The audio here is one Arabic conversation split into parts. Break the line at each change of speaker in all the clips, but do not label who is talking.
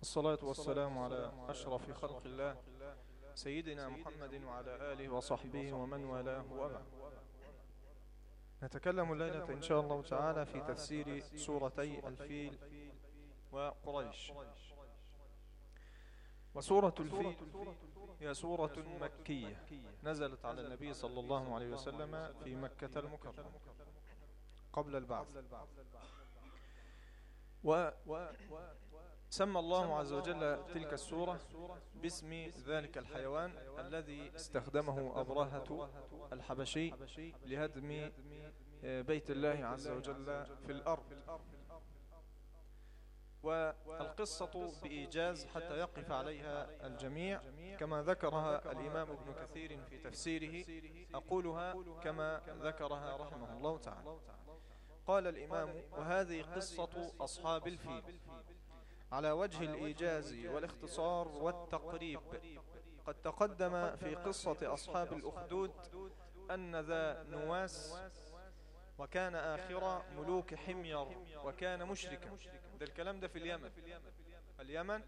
الصلاة والسلام على أشرف خلق الله. سيدنا محمد وعلى آله وصحبه ومن والاه وما نتكلم الليلة إن شاء الله تعالى في تفسير سورتي الفيل وقريش. وسورة الفيل هي سورة مكية. نزلت على النبي صلى الله عليه وسلم في مكة المكرمة. قبل البعث. و سمى الله عز وجل تلك السورة باسم ذلك الحيوان الذي استخدمه أبرهة الحبشي لهدم بيت الله عز وجل في الأرض. والقصة بإيجاز حتى يقف عليها الجميع. كما ذكرها الإمام ابن كثير في تفسيره. أقولها كما ذكرها رحمه الله تعالى. قال الإمام وهذه قصة أصحاب الفيل. على وجه الإيجاز والاختصار والتقريب. قد تقدم في قصة أصحاب الأخدود أن ذا نواس وكان آخر ملوك حمير وكان مشركا. ده الكلام ده في اليمن. اليمن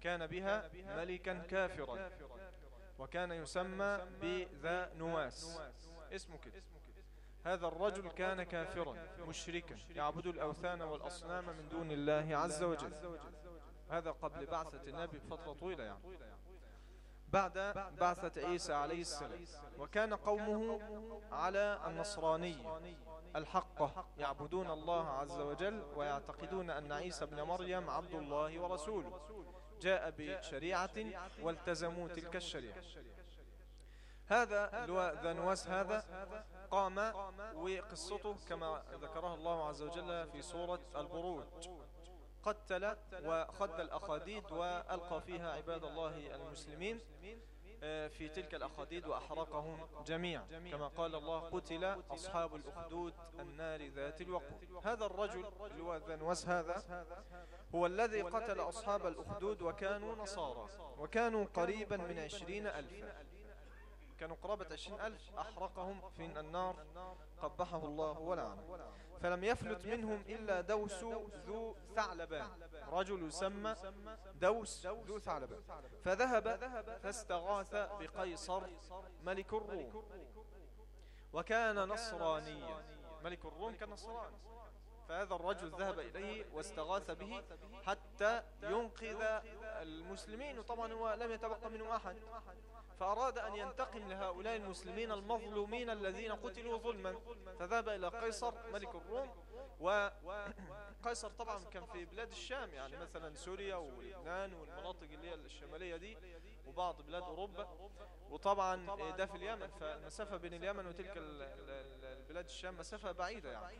كان بها ملكا كافرا وكان يسمى بذا نواس. اسمه كده. هذا الرجل كان كافرا مشركا يعبد الأوثان والأصنام من دون الله عز وجل. هذا قبل بعثة النبي بفترة طويلة يعني. بعد بعثة عيسى عليه السلام. وكان قومه على النصرانية الحقة يعبدون الله عز وجل ويعتقدون أن عيسى بن مريم عبد الله ورسوله. جاء بشريعة والتزموا تلك الشريعة. هذا ذا نواس هذا قام وقصته كما ذكرها الله عز وجل في سورة البروج. قتل وخد الأخاديد وألقى فيها عباد الله المسلمين في تلك الأخاديد وأحرقهم جميعا. كما قال الله قتل أصحاب الأخدود النار ذات الوقود. هذا الرجل اللي هو هذا هو الذي قتل أصحاب الأخدود وكانوا نصارى وكانوا قريبا من عشرين ألفا. كانوا قرابة عشرين ألف أحرقهم في النار قبحه الله ولعنه. فلم يفلت منهم إلا دوس ذو ثعلبان رجل يسمى دوس ذو ثعلبان. فذهب فاستغاث بقيصر ملك الروم. وكان نصرانيا ملك الروم كان نصراني. فهذا الرجل ذهب إليه واستغاث به حتى ينقذ المسلمين. وطبعا هو لم يتبقى منه أحد. فأراد أن ينتقم لهؤلاء المسلمين المظلومين الذين قتلوا ظلما. فذهب إلى قيصر ملك الروم. وقيصر طبعا كان في بلاد الشام يعني مثلا سوريا ولبنان والمناطق اللي هي الشمالية دي وبعض بلاد أوروبا. وطبعا ده في اليمن. فالمسافة بين اليمن وتلك البلاد الشام مسافة بعيدة يعني.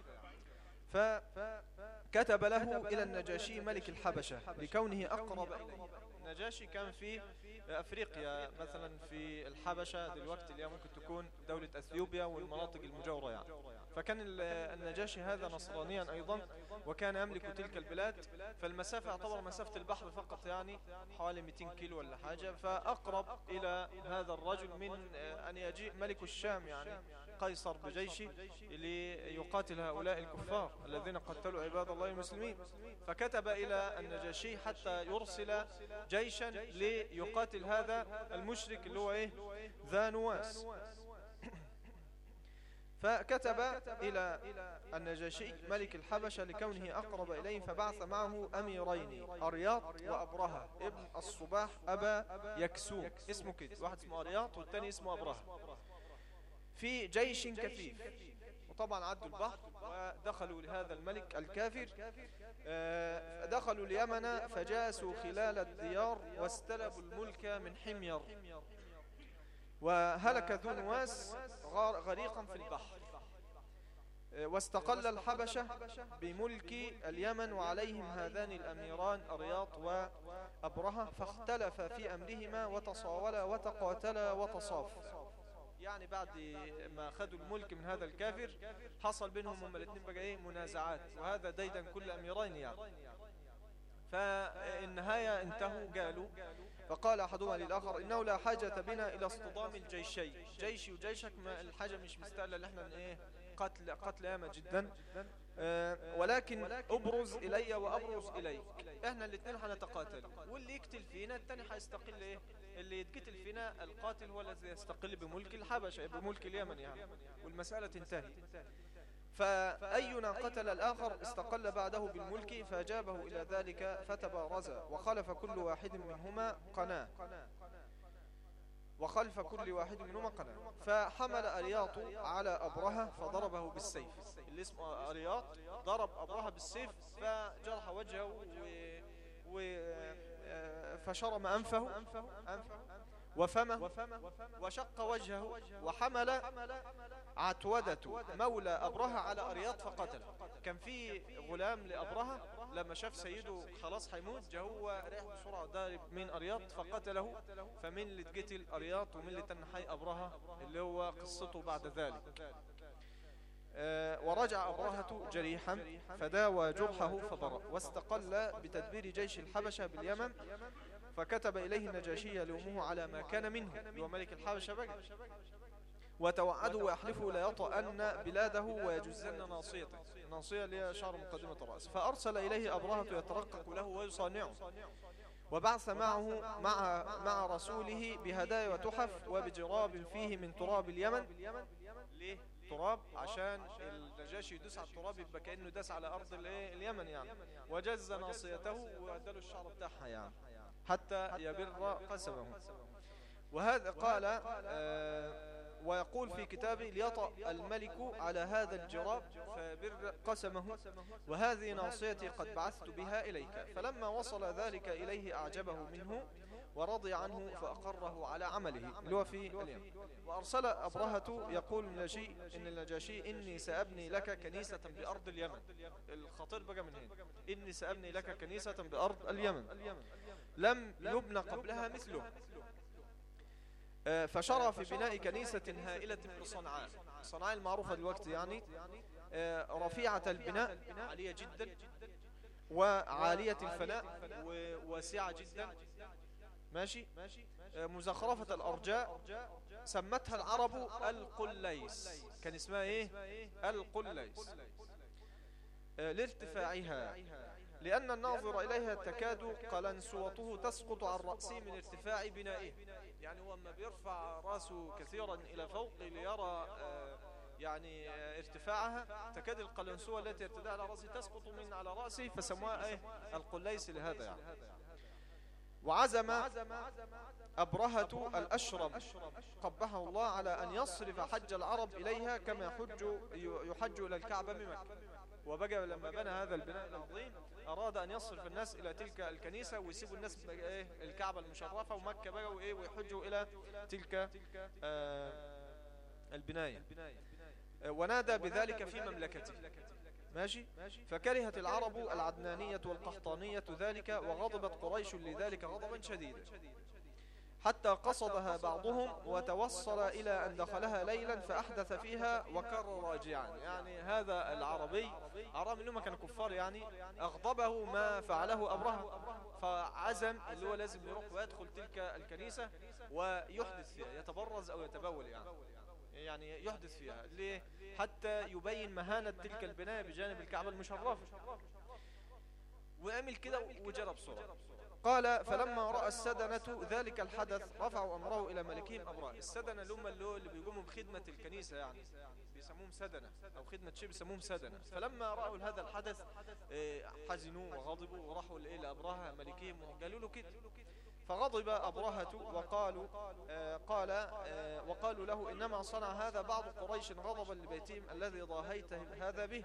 فكتب له إلى النجاشي ملك الحبشة لكونه أقرب إليه. النجاشي كان في أفريقيا مثلا في الحبشة دلوقتي اللي ممكن تكون دولة أثيوبيا والمناطق المجاورة يعني. فكان النجاشي هذا نصرانيا أيضا وكان يملك تلك البلاد. فالمسافة يعتبر مسافة البحر فقط يعني حوالي 200 كيلو ولا حاجة. فأقرب إلى هذا الرجل من أن يجيء ملك الشام يعني. قيصر بجيشه ليقاتل هؤلاء الكفار الذين قتلوا عباد الله المسلمين. فكتب إلى النجاشي حتى يرسل جيشا ليقاتل هذا المشرك اللي هو إيه؟ ذا نواس. فكتب إلى النجاشي ملك الحبشة لكونه أقرب إليه فبعث معه أميرين أرياط وأبرهة ابن الصباح أبا يكسوم. اسمه كده. واحد اسمه أرياط والتاني اسمه أبرهة في جيش كثيف. وطبعا عدوا البحر ودخلوا لهذا الملك الكافر. دخلوا اليمن فجاسوا خلال الديار واستلبوا الملك من حمير. وهلك ذو نواس غريقا في البحر. واستقل الحبشة بملك اليمن وعليهم هذان الأميران أرياط وأبرهة فاختلف في أمرهما وتصاولا وتقاتلا وتصافا. يعني بعد ما خدوا الملك من هذا الكافر حصل بينهم هم الاثنين بقى إيه؟ منازعات. وهذا ديدا كل أميرين يعني. فالنهاية انتهوا قالوا. فقال أحدهما للآخر إنه لا حاجة بنا إلى اصطدام الجيشين جيشي وجيشك ما الحاجة مش مستاهلة اللي إحنا إيه؟ قتل قتل ياما جدا. آه، ولكن ابرز إلي وأبرز إليك. إحنا الاثنين هنتقاتل واللي يقتل فينا الثاني هيستقل إيه؟ اللي يتقتل فينا القاتل هو الذي يستقل بملك الحبشة بملك اليمن يعني والمسألة تنتهي. فأينا قتل الآخر استقل بعده بالملك فأجابه إلى ذلك فتبارزا وخلف كل واحد منهما قناة. وخلف كل واحد منهما قناة. فحمل أرياط على أبرهة فضربه بالسيف. اللي اسمه أرياط ضرب أبرهة بالسيف فجرح وجهه و... و... آه، فشرم أنفه وفمه وشق وجهه وحمل عتودة مولى أبرهة على أرياط فقتله كان في غلام لأبرهة لما شاف سيده خلاص هيموت جاء هو ريح بسرعة دارب من أرياط فقتله فمن اللي تقتل أرياط ومن اللي تنحي أبرهة اللي هو قصته بعد ذلك. آه، ورجع أبرهة جريحا فداوى جرحه فبرأ واستقل بتدبير جيش الحبشة باليمن فكتب إليه النجاشي يلومه على ما كان منه هو ملك الحبشة بقى. وتوعده ويحلفه لا يطأن بلاده ويجزن ناصيته. ناصية اللي شعر مقدمة الرأس. فأرسل إليه أبرهة يترقق له ويصانعه. وبعث معه مع مع رسوله بهدايا وتحف وبجراب فيه من تراب اليمن. ليه؟ تراب عشان النجاشي يدوس على التراب يبقى كأنه داس على أرض اليمن يعني. وجز ناصيته وأداله الشعر بتاعها يعني حتى يبر قسمه. وهذا قال آه ويقول في كتابه ليطأ الملك على هذا الجراب فبر قسمه. وهذه ناصيتي قد بعثت بها إليك. فلما وصل ذلك إليه أعجبه منه ورضي عنه فأقره على عمله. اللي هو في اليوم. وأرسل أبرهة يقول النجاشي إن النجاشي إني سأبني لك كنيسة بأرض اليمن. الخطير بقى من هنا. إني سأبني لك كنيسة بأرض اليمن. لم يبنى قبلها مثله. آه، فشرع في بناء كنيسة هائلة بصنعاء صنعاء. المعروفة دلوقتي يعني آه، رفيعة البناء عالية جدا. وعالية الفناء وواسعة جدا. ماشي؟ آه، مزخرفة الأرجاء سمتها العرب القليس. كان اسمها إيه؟ القليس. لارتفاعها. لأن الناظر إليها تكاد قلنسوته تسقط عن رأسه من ارتفاع بنائه. يعني هو ما بيرفع رأسه كثيرا إلى فوق ليرى آه، يعني آه، ارتفاعها تكاد القلنسوة التي ارتدى على رأسه تسقط من على رأسه فسموها إيه؟ القليس لهذا يعني. وعزم أبرهة الأشرم. قبحه الله على أن يصرف حج العرب إليها كما يحج, يحج إلى الكعبة بمكة وبقى لما بنى هذا البناء العظيم أراد أن يصرف الناس إلى تلك الكنيسة ويسيبوا الناس إيه الكعبة المشرفة ومكة بقى وإيه ويحجوا إلى تلك آه البناية. آه، ونادى بذلك في مملكته. ماشي؟ فكرهت العرب العدنانية والقحطانية ذلك وغضبت قريش لذلك غضبا شديدا. حتى قصدها بعضهم وتوصل إلى أن دخلها ليلا فأحدث فيها وكر راجعا يعني هذا العربي عرام اللي هم كانوا كفار يعني أغضبه ما فعله أبرهة فعزم اللي هو لازم يروح ويدخل تلك الكنيسة ويحدث فيها يتبرز أو يتبول يعني. يعني يحدث فيها ليه؟ حتى يبين مهانة تلك البناية بجانب الكعبة المشرفة. وعمل كده وجرب صورة. قال فلما رأى السدنة ذلك الحدث رفعوا أمره إلى ملكهم أمره السدنة اللي هم اللي بيقوموا بخدمة الكنيسة يعني بيسموهم سدنة أو خدمة شيء بيسموهم سدنة. فلما رأوا هذا الحدث آه، حزنوا وغضبوا وراحوا لأبراها ملكهم وقالوا له كده. فغضب أبرهة وقالوا آه قال آه وقالوا له إنما صنع هذا بعض قريش غضبا لبيتهم الذي ضاهيت هذا به.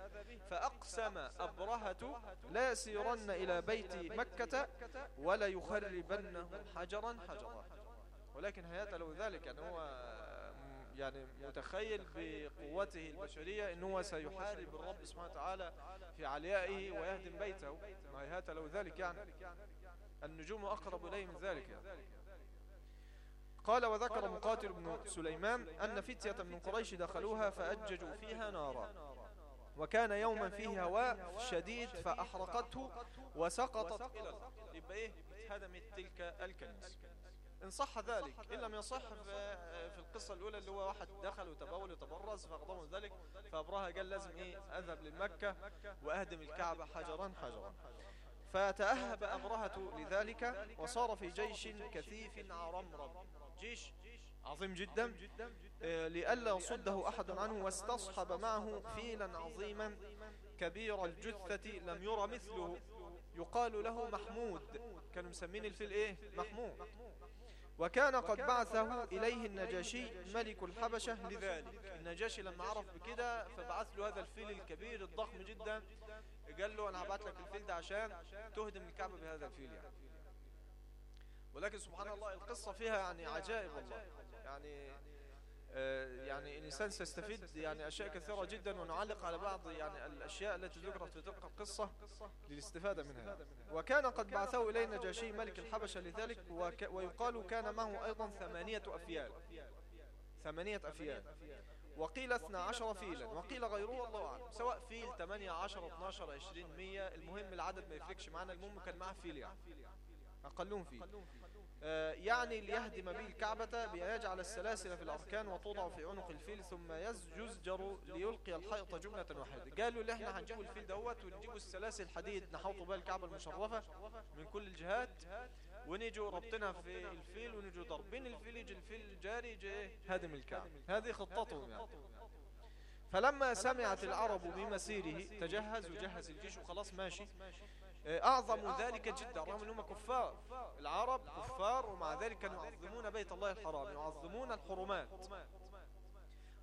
فأقسم أبرهة لا يسيرن إلى بيت مكة ولا يخربنه حجرا حجرا. ولكن هيأت له ذلك أنه هو يعني متخيل بقوته البشرية أنه سيحارب الرب سبحانه وتعالى في عليائه ويهدم بيته. ما هيأت له ذلك يعني. النجوم أقرب إليه من ذلك. قال وذكر مقاتل بن سليمان أن فتية من قريش دخلوها فأججوا فيها نارا. وكان يوما فيه هواء شديد فأحرقته وسقطت إلى الأرض. إيه؟ هدمت تلك الكنيسة. إن صح ذلك. إن لم يصح في, القصة الأولى اللي هو واحد دخل وتبول وتبرز فأغضبه ذلك فأبرهة قال لازم إيه؟ أذهب للمكة وأهدم الكعبة حجرا حجرا. فتأهب أبرهة لذلك وصار في جيش كثيف عرمرم. جيش عظيم جدا آه، لئلا يصده أحد عنه واستصحب معه فيلا عظيما كبير الجثة لم يرى مثله. يقال له محمود كانوا مسمين الفيل إيه؟ محمود. وكان قد بعثه إليه النجاشي ملك الحبشة لذلك. النجاشي لما عرف بكده فبعث له هذا الفيل الكبير الضخم جدا. قال له أنا هبعت لك الفيل ده عشان تهدم الكعبة بهذا الفيل يعني. ولكن سبحان الله القصة فيها يعني عجائب والله. يعني آه، يعني الإنسان سيستفيد يعني أشياء كثيرة جدا ونعلق على بعض يعني الأشياء التي ذكرت في تلك القصة للاستفادة منها. وكان قد بعثه إليه نجاشي ملك الحبشة لذلك ويقال كان معه أيضا ثمانية أفيال. ثمانية أفيال. وقيل 12 فيلا وقيل غيره الله أعلم. سواء فيل 8 10 12 20 100 المهم العدد ما يفرقش معنا المهم كان معه فيل يعني. أقلهم فيه آه، يعني ليهدم به الكعبة بأن يجعل السلاسل في الأركان وتوضع في عنق الفيل ثم يزجر ليلقي الحائط جملة واحدة. قالوا لي إحنا هنجيبوا الفيل دوت ونجيبوا السلاسل حديد نحوط بها الكعبة المشرفة من كل الجهات. ونيجوا ربطنا في الفيل ونيجوا ضربين الفيل يجي الفيل جاري يجي هادم الكعبة هذه خطتهم يعني. فلما سمعت العرب بمسيره تجهز وجهز الجيش وخلاص ماشي. آه، أعظم ذلك جدا رغم أنهم كفار. العرب كفار ومع ذلك كانوا يعظمون بيت الله الحرام يعظمون الحرمات.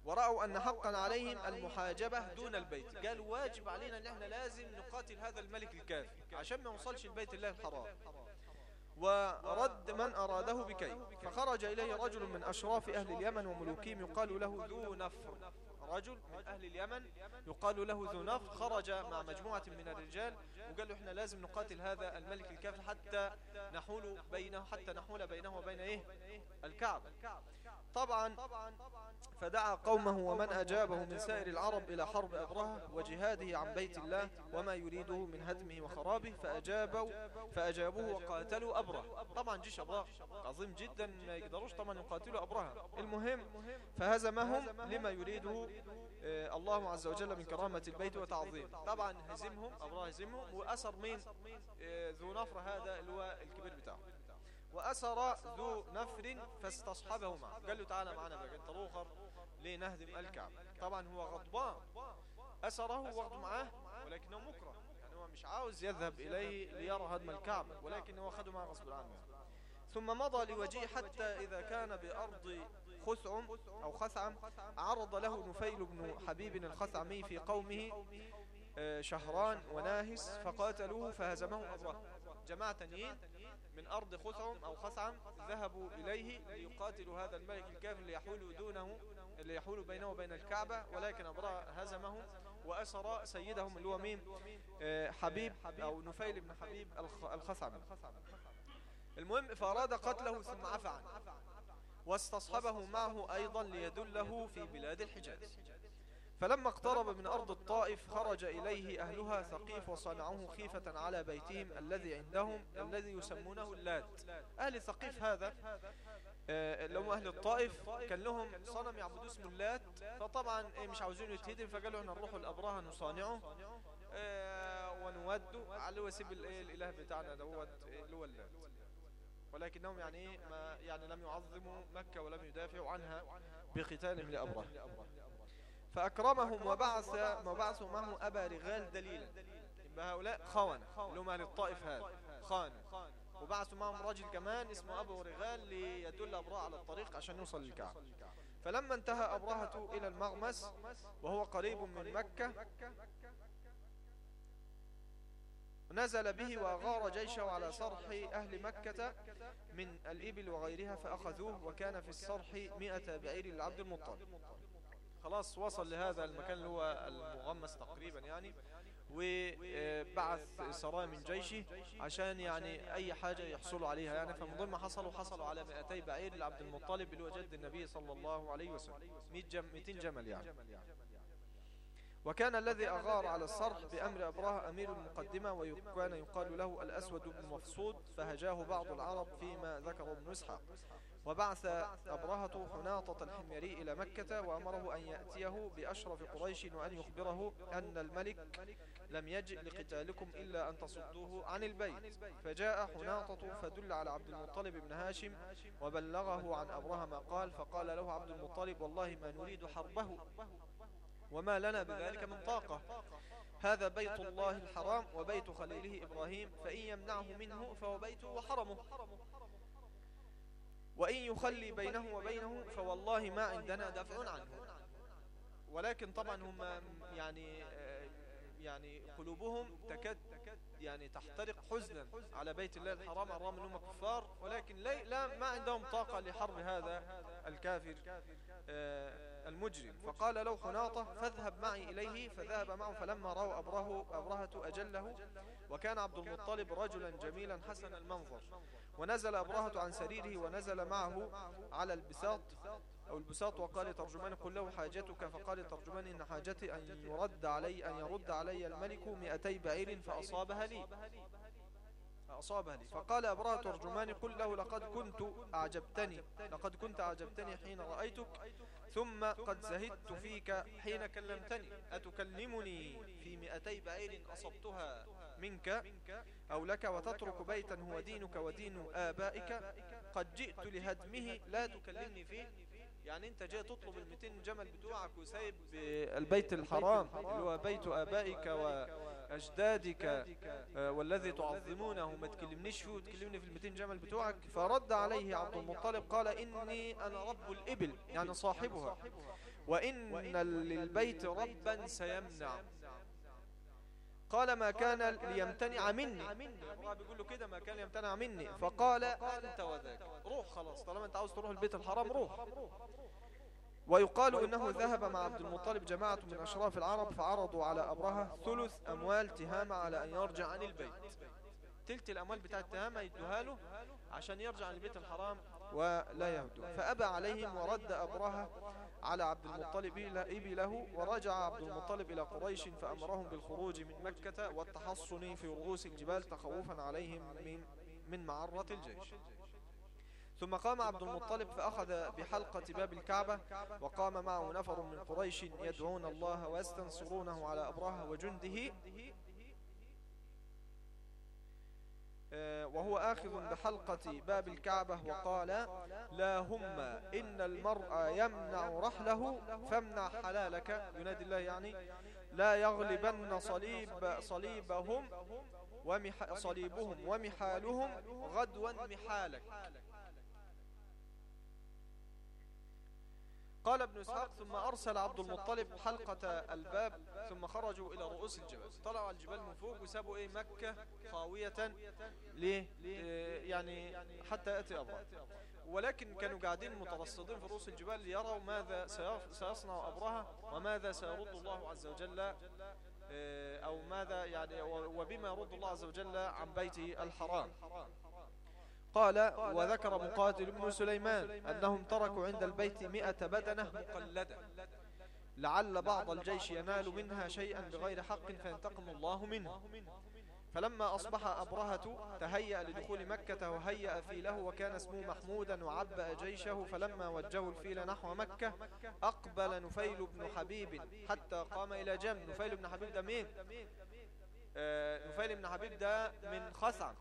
ورأوا أن حقا عليهم المحاجبة دون البيت. قالوا واجب علينا أن إحنا لازم نقاتل هذا الملك الكافي عشان ما يوصلش البيت الله الحرام. ورد من أراده بكي. فخرج إليه رجل من أشراف أهل اليمن وملوكيهم يقال له ذو نفر. رجل من أهل اليمن يقال له ذو نفر خرج مع مجموعة من الرجال وقال له إحنا لازم نقاتل هذا الملك الكافر حتى نحول بينه حتى نحول بينه وبين إيه؟ الكعبة طبعا فدعا قومه ومن أجابه من سائر العرب إلى حرب أبرهة وجهاده عن بيت الله وما يريده من هدمه وخرابه فأجابوا فأجابوه وقاتلوا أبرهة. طبعا جيش أبرهة عظيم جدا ما يقدروش طبعا يقاتلوا أبرهة. المهم فهزمهم لما يريده الله عز وجل من كرامة البيت وتعظيم. طبعا هزمهم أبرهة هزمهم وأسر مين؟ آه، ذو نفر هذا اللي هو الكبير بتاعه. وأسر ذو نفر فاستصحبه معه قال له تعالى معنا بقى انت روخر لنهدم الكعب طبعا هو غضبان. أسره واخده معاه ولكنه مكره. يعني هو مش عاوز يذهب إليه ليرى هدم الكعبة ولكن هو أخذه معه غصب عنه. ثم مضى لوجيه حتى إذا كان بأرض خثعم أو خثعم عرض له نفيل بن حبيب الخثعمي في قومه آه، شهران وناهس فقاتلوه فهزمهم أبره جماعة تانيين من أرض خثعم أو خثعم ذهبوا إليه ليقاتلوا هذا الملك الكافر ليحولوا دونه يحول بينه وبين الكعبة ولكن أبراه هزمهم وأسر سيدهم اللي هو مين آه، حبيب أو نفيل بن حبيب الخثعم المهم فأراد قتله ثم عفى عنه. واستصحبه معه أيضا ليدله في بلاد الحجاز. فلما اقترب من أرض الطائف خرج إليه أهلها ثقيف وصنعوه خيفة على بيتهم الذي عندهم الذي يسمونه اللات. أهل ثقيف هذا آه، لو أهل الطائف كان لهم صنم يعبدوا اسمه اللات فطبعا إيه، مش عاوزين يتهدم فقالوا إحنا نروح الأبراهة نصانعه آه، ونوده على وسيب الإله بتاعنا دوت اللي هو اللات. ولكنهم يعني ما يعني لم يعظموا مكة ولم يدافعوا عنها بقتالهم لأبراهة فأكرمهم وبعث وبعثوا معه أبا رغال دليلا. يبقى هؤلاء خونة. اللي هم أهل الطائف هذا. خان وبعثوا معهم رجل كمان اسمه أبو رغال ليدل أبراء على الطريق عشان يوصل للكعبة. فلما انتهى أبرهة إلى المغمس وهو قريب من مكة نزل به وغار جيشه على صرح أهل مكة من الإبل وغيرها فأخذوه وكان في الصرح مئة بعير للعبد المطلب. خلاص وصل لهذا المكان اللي هو المغمس تقريبا يعني وبعث سرايا من جيشه عشان يعني أي حاجة يحصلوا عليها يعني. فمن ضمن ما حصلوا حصلوا على 200 بعير لعبد المطلب اللي هو جد النبي صلى الله عليه وسلم. 200 جمل يعني. وكان الذي أغار على الصرح بأمر أبراه أمير المقدمة وكان يقال له الأسود بن مفصود فهجاه بعض العرب فيما ذكر ابن إسحاق. وبعث أبرهة حناطة الحميري إلى مكة وأمره أن يأتيه بأشرف قريش وأن يخبره أن الملك لم يجئ لقتالكم إلا أن تصدوه عن البيت. فجاء حناطة فدل على عبد المطلب بن هاشم وبلغه عن أبرهة ما قال فقال له عبد المطلب والله ما نريد حربه. وما لنا بذلك من طاقة. هذا بيت الله الحرام وبيت خليله إبراهيم فإن يمنعه منه فهو بيته وحرمه. وإن يخلي بينه وبينه فوالله ما عندنا دفع عنه. ولكن طبعا هم يعني يعني قلوبهم تكاد يعني تحترق حزنا على بيت الله الحرام الرغم انهم كفار. ولكن لا ما عندهم طاقة لحرب هذا الكافر. آه، المجرم. فقال له خناطة فاذهب معي إليه. فذهب معه فلما رأوا أبره أبرهة أجله وكان عبد المطلب رجلا جميلا حسن المنظر. ونزل أبرهة عن سريره ونزل معه على البساط أو البساط وقال ترجمان قل له حاجتك. فقال ترجمان إن حاجتي أن يرد علي أن يرد علي الملك مئتي بعير فأصابها لي. أصابها لي. فقال أبرهة ترجمان قل له لقد كنت أعجبتني لقد كنت أعجبتني حين رأيتك ثم قد زهدت فيك حين كلمتني. أتكلمني في مئتي بعير أصبتها منك أو لك وتترك بيتا هو دينك ودين آبائك. قد جئت لهدمه. لا تكلمني فيه. يعني أنت جاي تطلب ال 200 جمل بتوعك وسايب البيت الحرام اللي هو بيت آبائك وأجدادك آه، والذي تعظمونه ما تكلمنيش فيه وتكلمني في ال 200 جمل بتوعك. فرد عليه عبد المطلب قال إني أنا رب الإبل. يعني صاحبها. وإن للبيت ربا سيمنع. قال ما كان ليمتنع مني. الله بيقول له كده ما كان ليمتنع مني. فقال أنت وذاك. روح خلاص طالما أنت عاوز تروح البيت الحرام روح. ويقال إنه ذهب مع عبد المطلب جماعة من أشراف العرب فعرضوا على أبرهة ثلث أموال تهامة على أن يرجع عن البيت. تلت الأموال بتاعت تهامة يدوها له عشان يرجع عن البيت الحرام ولا يهدو فأبى عليهم ورد أبرهة على عبد المطلب له ورجع عبد المطلب إلى قريش فأمرهم بالخروج من مكة والتحصن في رؤوس الجبال تخوفا عليهم من, من معرة الجيش. ثم قام عبد المطلب فأخذ بحلقة باب الكعبة وقام معه نفر من قريش يدعون الله ويستنصرونه على أبرهة وجنده. آه، وهو آخذ بحلقة باب الكعبة وقال لا هم إن المرء يمنع رحله فامنع حلالك. ينادي الله يعني لا يغلبن صليب صليبهم ومح صليبهم ومحالهم غدوا محالك. قال ابن إسحاق ثم أرسل عبد المطلب حلقة الباب ثم خرجوا إلى رؤوس الجبل. طلعوا الجبال من فوق وسابوا إيه مكة خاوية ليه يعني حتى يأتي أبرا ولكن كانوا قاعدين مترصدين في رؤوس الجبال ليروا ماذا سيصنع أبرها وماذا سيرد الله عز وجل آه، أو ماذا يعني وبما يرد الله عز وجل عن بيته الحرام. قال وذكر مقاتل بن سليمان أنهم تركوا عند البيت مئة بدنة مقلدة. لعل بعض الجيش ينال منها شيئا بغير حق فينتقم الله منه. فلما أصبح أبرهة تهيأ لدخول مكة وهيأ فيله وكان اسمه محمودا وعبأ جيشه فلما وجهوا الفيل نحو مكة أقبل نفيل بن حبيب حتى قام إلى جنب. نفيل بن حبيب ده مين؟ آه، نفيل بن حبيب ده من خثعم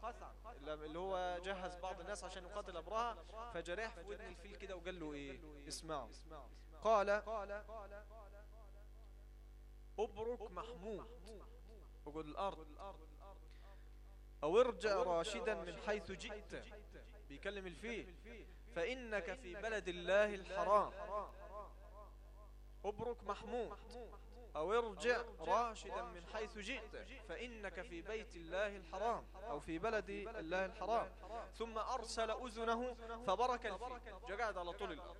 اللي هو جهز بعض الناس عشان يقاتل أبرهة فجرح في ودن الفيل كده وقال له إيه؟ اسمعوا. قال أبرك محمود. وقل الأرض. أو ارجع راشدا من حيث جئت. بيكلم الفيل فإنك في بلد الله الحرام. أبرك محمود. أو ارجع راشدا من حيث جئت فإنك في بيت الله الحرام أو في بلد الله الحرام. ثم أرسل أذنه فبرك الفيل. جقعد على طول. الأرض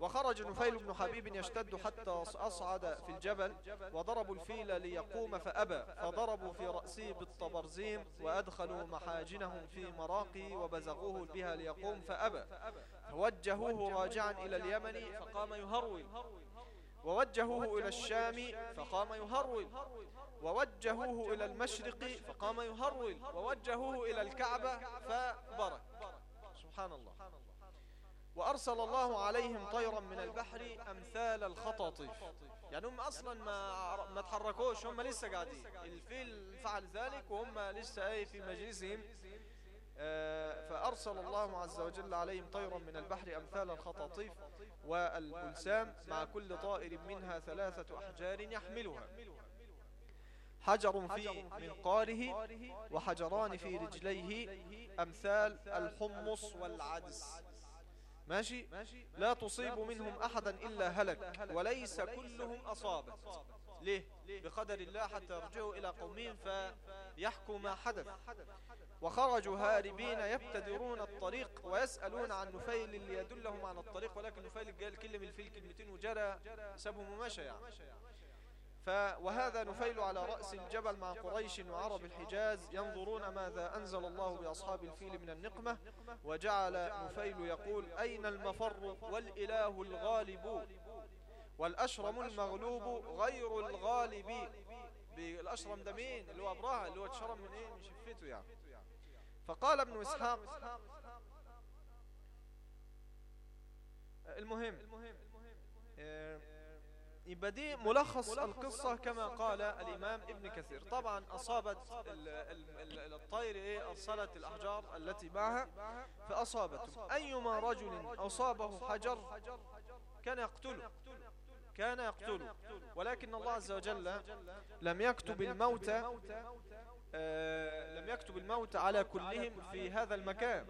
وخرج نفيل بن حبيب يشتد حتى أصعد في الجبل. وضربوا الفيل ليقوم فأبى. فضربوا في رأسه بالطبرزيم وأدخلوا محاجنهم في مراقي وبزغوه بها ليقوم فأبى. فوجهوه راجعا إلى اليمن فقام يهرول. ووجهوه إلى الشام فقام يهرول. ووجهوه إلى المشرق فقام يهرول. ووجهوه إلى الكعبة فبرك. سبحان الله. وأرسل الله عليهم طيرا من البحر أمثال الخطاطيف. يعني هم أصلا ما ما تحركوش هم لسه قاعدين. الفيل فعل ذلك وهم لسه أي في مجلسهم. فأرسل الله عز وجل عليهم طيرا من البحر أمثال الخطاطيف والبلسام مع كل طائر منها ثلاثة أحجار يحملها. حجر في منقاره وحجران في رجليه أمثال الحمص والعدس. ماشي؟ لا تصيب منهم أحدا إلا هلك وليس كلهم أصابت. ليه؟ بقدر الله حتى يرجعوا إلى قومهم فيحكوا ما حدث. وخرجوا هاربين يبتدرون الطريق ويسألون عن نفيل اللي يدلهم عن الطريق ولكن نفيل قال كلم الفيل كلمتين وجرى سابهم ومشى يعني ف وهذا نفيل على رأس الجبل مع قريش وعرب الحجاز ينظرون ماذا أنزل الله بأصحاب الفيل من النقمة. وجعل نفيل يقول أين المفر والإله الغالب؟ والأشرم المغلوب غير الغالب. الأشرم ده مين اللي هو أبراهة اللي هو اتشرم من إيه؟ من شفته يعني. فقال ابن إسحاق المهم آه، يبقى دي ملخص القصة كما قال الإمام ابن كثير. طبعا أصابت الطير إيه؟ أرسلت الأحجار التي معها فأصابته. أيما رجل أصابه حجر كان يقتله كان يقتله. ولكن الله عز وجل لم يكتب الموت لم يكتب الموت على كلهم في هذا المكان.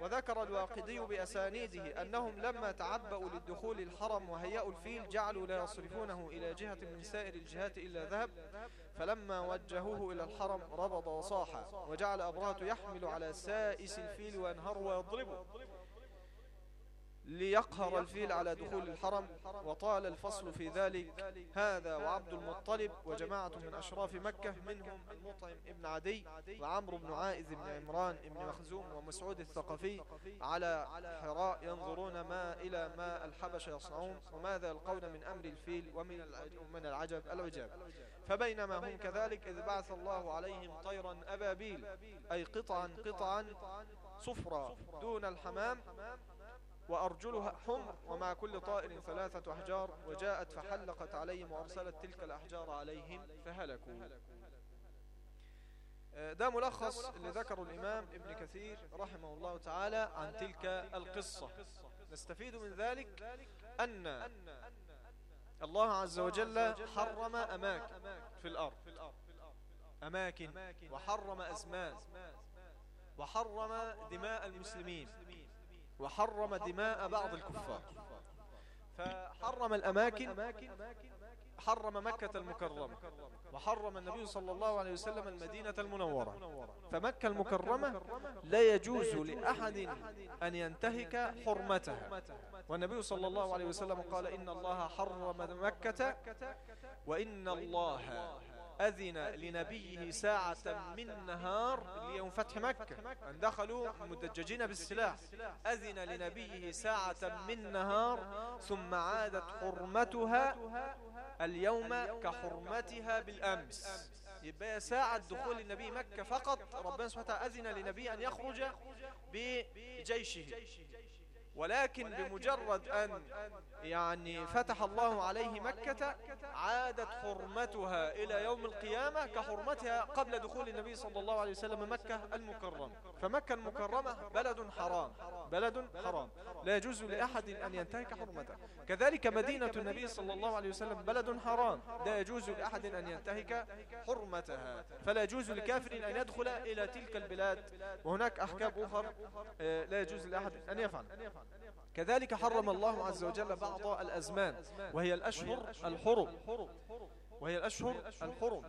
وذكر الواقدي بأسانيده أنهم لما تعبأوا للدخول الحرم وهيأوا الفيل جعلوا لا يصرفونه إلى جهة من سائر الجهات إلا ذهب فلما وجهوه إلى الحرم ربض وصاح وجعل أبراهة يحمل على سائس الفيل وينهر ويضربه. ليقهر الفيل على دخول الحرم وطال الفصل في ذلك. هذا وعبد المطلب وجماعة من أشراف مكة منهم المطعم ابن عدي وعمرو بن عائذ بن عمران بن مخزوم ومسعود الثقفي على حراء ينظرون ما إلى ما الحبش يصنعون وماذا يلقون من أمر الفيل ومن العجب؟ العجاب فبينما هم كذلك إذ بعث الله عليهم طيرا أبابيل أي قطعا قطعا صفرا. دون الحمام وأرجلها حمر ومع كل طائر ثلاثة أحجار وجاءت فحلقت عليهم وأرسلت تلك الأحجار عليهم فهلكوا. آه، ده ملخص اللي ذكره الإمام ابن كثير رحمه الله تعالى عن تلك القصة. نستفيد من ذلك أن الله عز وجل حرم أماكن في الأرض. أماكن وحرم أزمان وحرم دماء المسلمين. وحرم دماء بعض الكفار. فحرم الأماكن حرم مكة المكرمة. وحرم النبي صلى الله عليه وسلم المدينة المنورة. فمكة المكرمة لا يجوز لأحد أن ينتهك حرمتها. والنبي صلى الله عليه وسلم قال إن الله حرم مكة وإن الله أذن لنبيه ساعة من نهار ليوم فتح مكة. أن دخلوا مدججين بالسلاح. أذن لنبيه ساعة من نهار ثم عادت حرمتها اليوم كحرمتها بالأمس. يبقى ساعة دخول النبي مكة فقط. ربنا سبحانه وتعالى أذن لنبيه أن يخرج بجيشه. ولكن بمجرد أن يعني فتح الله عليه مكة عادت حرمتها إلى يوم القيامة كحرمتها قبل دخول النبي صلى الله عليه وسلم مكة المكرمة. فمكة المكرمة بلد حرام بلد حرام. لا يجوز لأحد أن ينتهك حرمته. كذلك مدينة النبي صلى الله عليه وسلم بلد حرام. لا يجوز لأحد أن ينتهك حرمتها. فلا يجوز لكافر أن يدخل إلى تلك البلاد. وهناك أحكام أخر آه، لا يجوز لأحد أن يفعل كذلك حرم الله عز وجل بعض الأزمان وهي الأشهر الحرم. وهي الأشهر الحرم.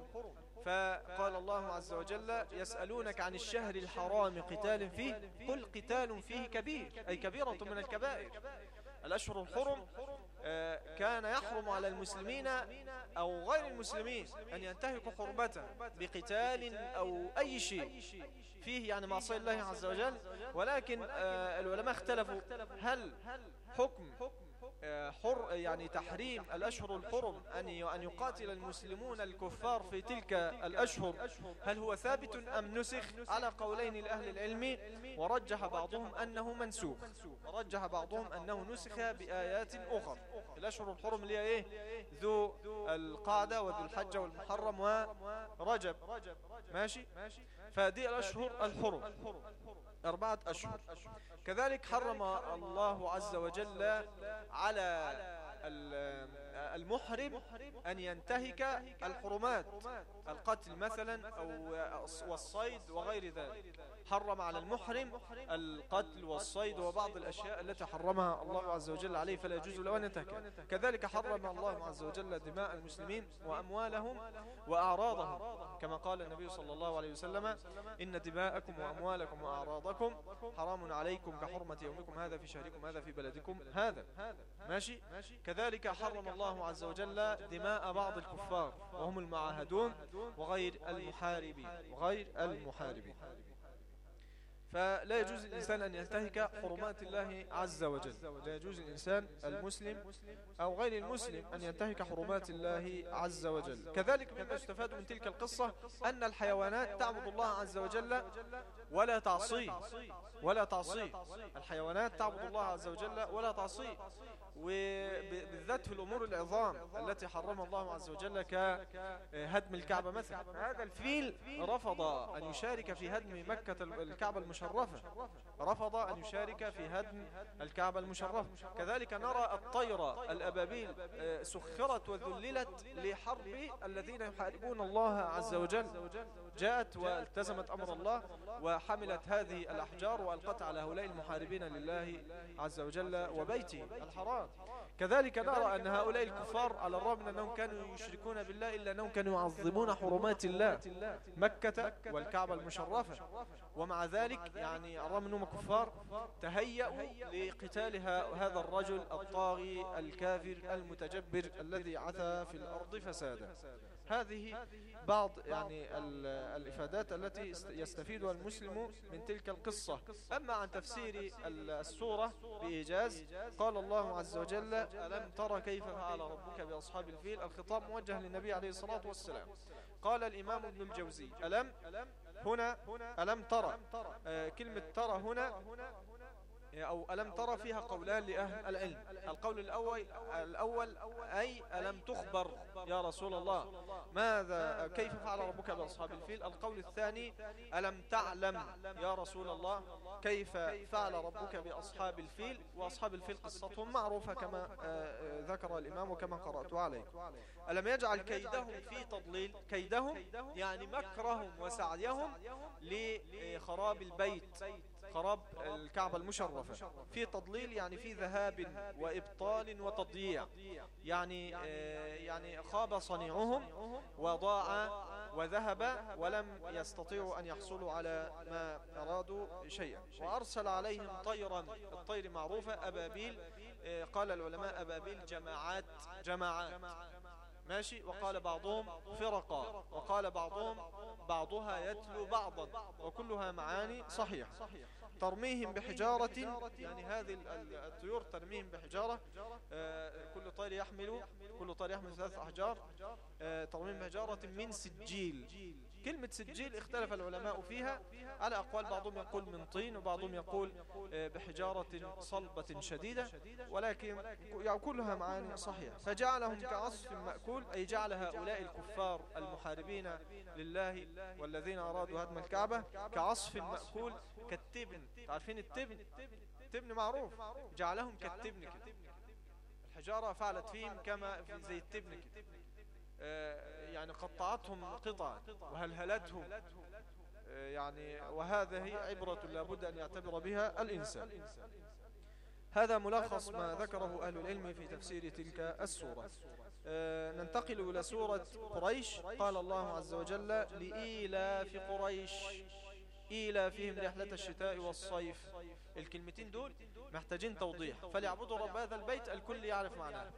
فقال الله عز وجل يسألونك عن الشهر الحرام قتال فيه قل قتال فيه كبير أي كبيرة من الكبائر. الأشهر الحرم كان يحرم على المسلمين أو غير المسلمين أن ينتهكوا حرمته بقتال أو أي شيء. فيه يعني معصية الله عز وجل. ولكن آه، العلماء اختلفوا. هل حكم حر يعني تحريم الأشهر الحرم أن أن يقاتل المسلمون الكفار في تلك الأشهر. هل هو ثابت أم نسخ؟ على قولين لأهل العلم ورجح بعضهم أنه منسوخ. ورجح بعضهم أنه نسخ بآيات أخرى. الأشهر الحرم اللي إيه؟ ذو القعدة وذو الحجة والمحرم ورجب ماشي؟ فهذه الأشهر الحرم. أربعة أشهر. كذلك حرم الله عز وجل على المحرم أن ينتهك الحرمات القتل مثلا أو والصيد وغير ذلك. حرم على المحرم القتل والصيد وبعض الأشياء التي حرمها الله عز وجل عليه فلا يجوز له أن ينتهك. كذلك حرم الله عز وجل دماء المسلمين وأموالهم وأعراضهم. كما قال النبي صلى الله عليه وسلم إن دماءكم وأموالكم وأعراضكم حرام عليكم كحرمة يومكم هذا في شهركم هذا في بلدكم هذا. ماشي؟ كذلك حرم الله عز وجل دماء بعض الكفار وهم المعاهدون وغير المحاربين وغير المحاربين. فلا يجوز الإنسان أن ينتهك حرمات الله عز وجل. لا يجوز الإنسان المسلم أو غير المسلم أن ينتهك حرمات الله عز وجل. كذلك مما يستفاد من تلك القصة أن الحيوانات تعبد الله عز وجل ولا تعصيه ولا تعصيه الحيوانات تعبد الله عز وجل ولا تعصيه وبالذات في الأمور العظام التي حرمها الله عز وجل كهدم الكعبة مثلا. هذا الفيل رفض أن يشارك في هدم مكة الكعبة المشرفة. رفض أن يشارك في هدم الكعبة المشرفة. كذلك نرى الطيرة الأبابيل آه، سخرت وذللت لحرب الذين يحاربون الله عز وجل. جاءت والتزمت أمر الله وحملت هذه الأحجار وألقت على هؤلاء المحاربين لله عز وجل وبيته الحرام. كذلك نرى أن هؤلاء الكفار على الرغم من أنهم كانوا يشركون بالله إلا أنهم كانوا يعظمون حرمات الله مكة والكعبة المشرفة. ومع ذلك يعني الرغم أنهم كفار تهيأوا لقتال هذا الرجل الطاغي الكافر المتجبر الذي عثى في الأرض فسادا. هذه بعض يعني الإفادات التي يستفيدها المسلم من تلك القصة. أما عن تفسير السورة بإيجاز قال الله عز وجل ألم ترى كيف فعل ربك بأصحاب الفيل؟ الخطاب موجه للنبي عليه الصلاة والسلام. قال الإمام ابن الجوزي ألم؟ هنا ألم ترى آه، كلمة ترى هنا أو ألم ترى فيها قولان لأهل العلم؟ القول الأول, الأول أي ألم تخبر يا رسول الله؟ ماذا كيف فعل ربك بأصحاب الفيل؟ القول الثاني ألم تعلم يا رسول الله كيف فعل ربك بأصحاب الفيل؟ وأصحاب الفيل قصتهم معروفة كما آه، آه، ذكر الإمام وكما قرأت عليه ألم يجعل كيدهم في تضليل؟ كيدهم يعني مكرهم وسعيهم لخراب البيت. خراب الكعبة المشرفة. في تضليل يعني في ذهاب وإبطال وتضييع. يعني آه، يعني خاب صنيعهم وضاع وذهب ولم يستطيعوا أن يحصلوا على ما أرادوا شيئا. وأرسل عليهم طيرا الطير معروفة أبابيل آه، قال العلماء أبابيل جماعات جماعات. ماشي؟ وقال بعضهم فرقا وقال بعضهم بعضها يتلو بعضا. وكلها معاني صحيح ترميهم بحجارة. يعني هذه الطيور ترميهم بحجارة. آه، كل طير يحمل كل طير يحمل ثلاث أحجار. آه، ترميهم بحجارة من سجيل. كلمة سجيل اختلف العلماء فيها. على أقوال بعضهم يقول من طين وبعضهم يقول آه، بحجارة صلبة شديدة. ولكن كلها معاني صحيحة. فجعلهم كعصف مأكول أي جعل هؤلاء الكفار المحاربين لله والذين أرادوا هدم الكعبة كعصف مأكول كالتبن. تعرفين التبن التبن معروف. جعلهم كالتبن الحجارة فعلت فيهم كما زي التبن آه، يعني قطعتهم قطعا. وهلهلتهم آه، يعني وهذه عبرة لابد أن يعتبر بها الإنسان. هذا ملخص ما ذكره أهل العلم في تفسير تلك السورة. آه، ننتقل إلى سورة قريش. قال الله عز وجل لإيلاف قريش. إيلافهم رحلة الشتاء والصيف. الكلمتين دول محتاجين توضيح. فليعبدوا رب هذا البيت الكل يعرف معناه.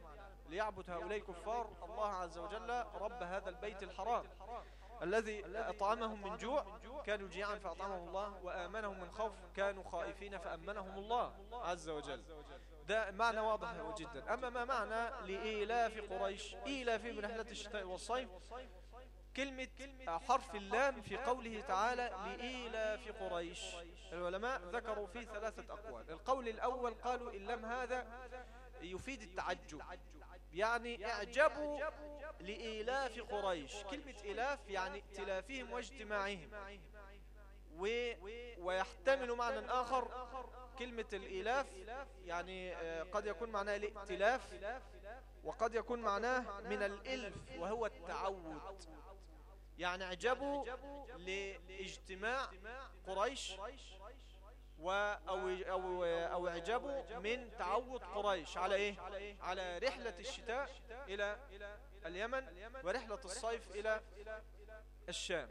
ليعبد هؤلاء الكفار الله عز وجل رب هذا البيت الحرام. الذي أطعمهم من جوع كانوا جيعا فأطعمهم الله وآمنهم من خوف كانوا خائفين فأمنهم الله عز وجل. ده معنى واضح جدا. أما ما معنى لإيلاف قريش؟ إيلاف من رحلة الشتاء والصيف كلمة حرف اللام في قوله تعالى لإيلاف قريش. العلماء ذكروا فيه ثلاثة أقوال. القول الأول قالوا اللام هذا يفيد التعجب. يعني إعجبوا لإيلاف قريش. كلمة إيلاف يعني ائتلافهم واجتماعهم. و... ويحتمل معنى آخر كلمة الإيلاف. يعني آه، قد يكون معناه الائتلاف وقد يكون معناه من الإلف وهو التعود. يعني أعجبوا لإجتماع قريش و أو, أو, أو أعجبوا من تعود قريش على إيه؟ على رحلة الشتاء إلى اليمن ورحلة الصيف إلى الشام.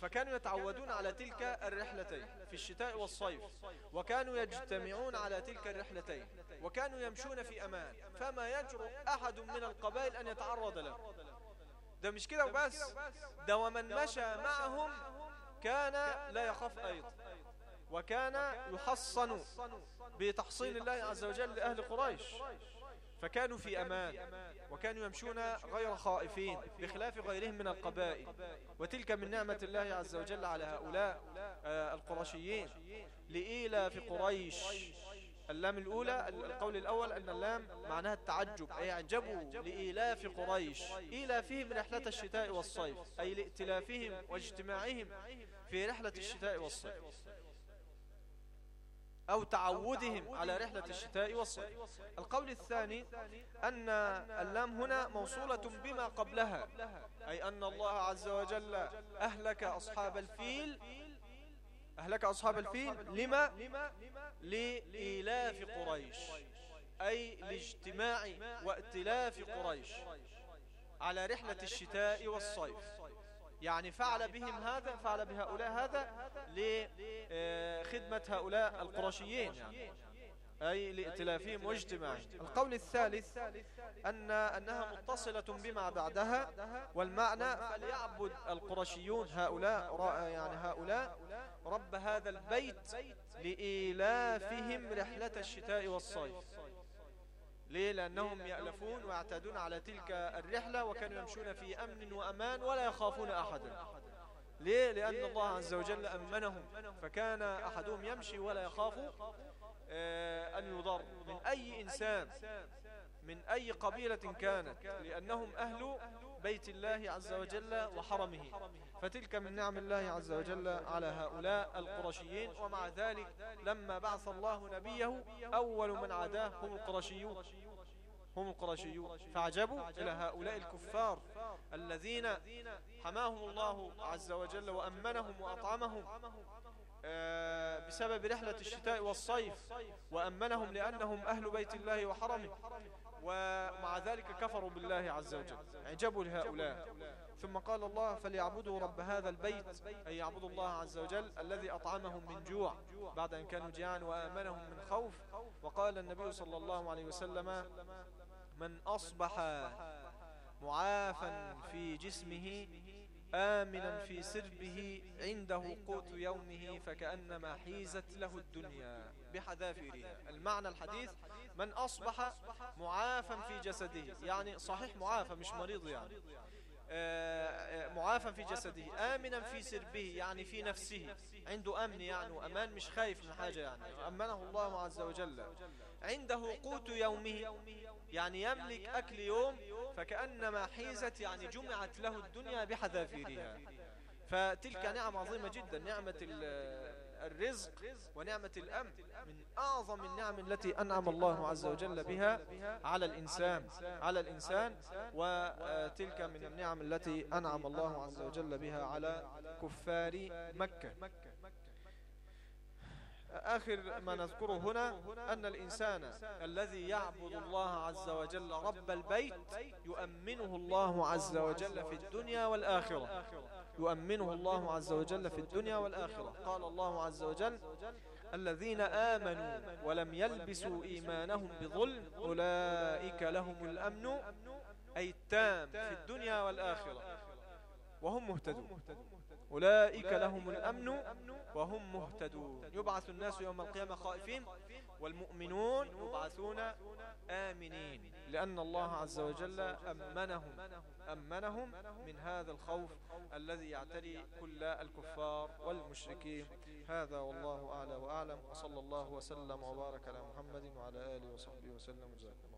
فكانوا يتعودون على تلك الرحلتين في الشتاء والصيف وكانوا يجتمعون على تلك الرحلتين وكانوا يمشون في أمان فما يجرؤ أحد من القبائل أن يتعرض له. ده مش كده وبس. ده ومن مشى معهم كان لا يخاف أيضا. وكان يحصن بتحصين الله عز وجل لأهل قريش. فكانوا في أمان. وكانوا يمشون غير خائفين بخلاف غيرهم من القبائل. وتلك من نعمة الله عز وجل على هؤلاء آه، القرشيين. لإيلا في قريش. اللام الأولى القول الأول أن اللام معناها التعجب أي أعجبوا لإيلاف قريش إيلافهم رحلة الشتاء والصيف أي لائتلافهم واجتماعهم في رحلة الشتاء والصيف أو تعودهم على رحلة الشتاء والصيف. القول الثاني أن اللام هنا موصولة بما قبلها أي أن الله عز وجل أهلك أصحاب الفيل أهلك أصحاب الفيل؟ لما؟ لإيلاف قريش. أي لاجتماع وائتلاف قريش. على رحلة الشتاء والصيف. يعني فعل بهم هذا فعل بهؤلاء هذا لخدمة هؤلاء القرشيين يعني. أي لائتلافهم واجتماعهم القول الثالث أن أنها متصلة بما بعدها والمعنى فليعبد القرشيون هؤلاء يعني هؤلاء رب هذا البيت لإيلافهم رحلة الشتاء والصيف. ليه؟ لأنهم يألفون ويعتادون على تلك الرحلة وكانوا يمشون في أمن وأمان ولا يخافون أحدا. ليه؟ لأن الله عز وجل أمنهم فكان أحدهم يمشي ولا يخاف أن يضر من أي إنسان من أي قبيلة كانت لأنهم أهل بيت الله عز وجل وحرمه. فتلك من نعم الله عز وجل على هؤلاء القرشيين. ومع ذلك لما بعث الله نبيه أول من عداه هم القرشيون. هم القرشيون. فعجبوا إلى هؤلاء الكفار الذين حماهم الله عز وجل وأمنهم وأطعمهم. آه، بسبب رحلة الشتاء والصيف وأمنهم لأنهم أهل بيت الله وحرمه ومع ذلك كفروا بالله عز وجل عجبوا لهؤلاء. ثم قال الله فليعبدوا رب هذا البيت أي يعبدوا الله عز وجل الذي أطعمهم من جوع بعد أن كانوا جيعان وآمنهم من خوف. وقال النبي صلى الله عليه وسلم من أصبح معافا في جسمه آمنا في سربه عنده قوت يومه فكأنما حيزت له الدنيا. بحذافيرها المعنى الحديث من أصبح معافا في جسده. يعني صحيح معافى مش مريض يعني. آه، آه، معافا في جسده. آمنا في سربه يعني في نفسه. عنده أمن يعني. وأمان مش خايف من حاجة يعني. أمنه الله عز وجل. عنده قوت يومه. يعني يملك أكل يوم فكأنما حيزت يعني جمعت له الدنيا بحذافيرها. فتلك نعم عظيمة جدا نعمة الرزق ونعمة الأمن من أعظم النعم التي أنعم الله عز وجل بها على الإنسان على الإنسان. وتلك من النعم التي أنعم الله عز وجل بها على كفار مكة. آخر ما نذكره هنا أن الإنسان الذي يعبد الله عز وجل رب البيت يؤمنه الله عز وجل في الدنيا والآخرة. يؤمنه الله عز وجل في الدنيا والآخرة. قال الله عز وجل الذين آمنوا ولم يلبسوا إيمانهم بظلم أولئك لهم الأمن أي التام في الدنيا والآخرة. وهم مهتدون. أولئك لهم الأمن وهم مهتدون. يبعث الناس يوم القيامة خائفين والمؤمنون يبعثون آمنين. لأن الله عز وجل أمنهم. أمنهم. من هذا الخوف الذي يعتري كل الكفار والمشركين. هذا والله أعلى وأعلم. وصلى الله وسلم وبارك على محمد وعلى آله وصحبه وسلم. وزاكم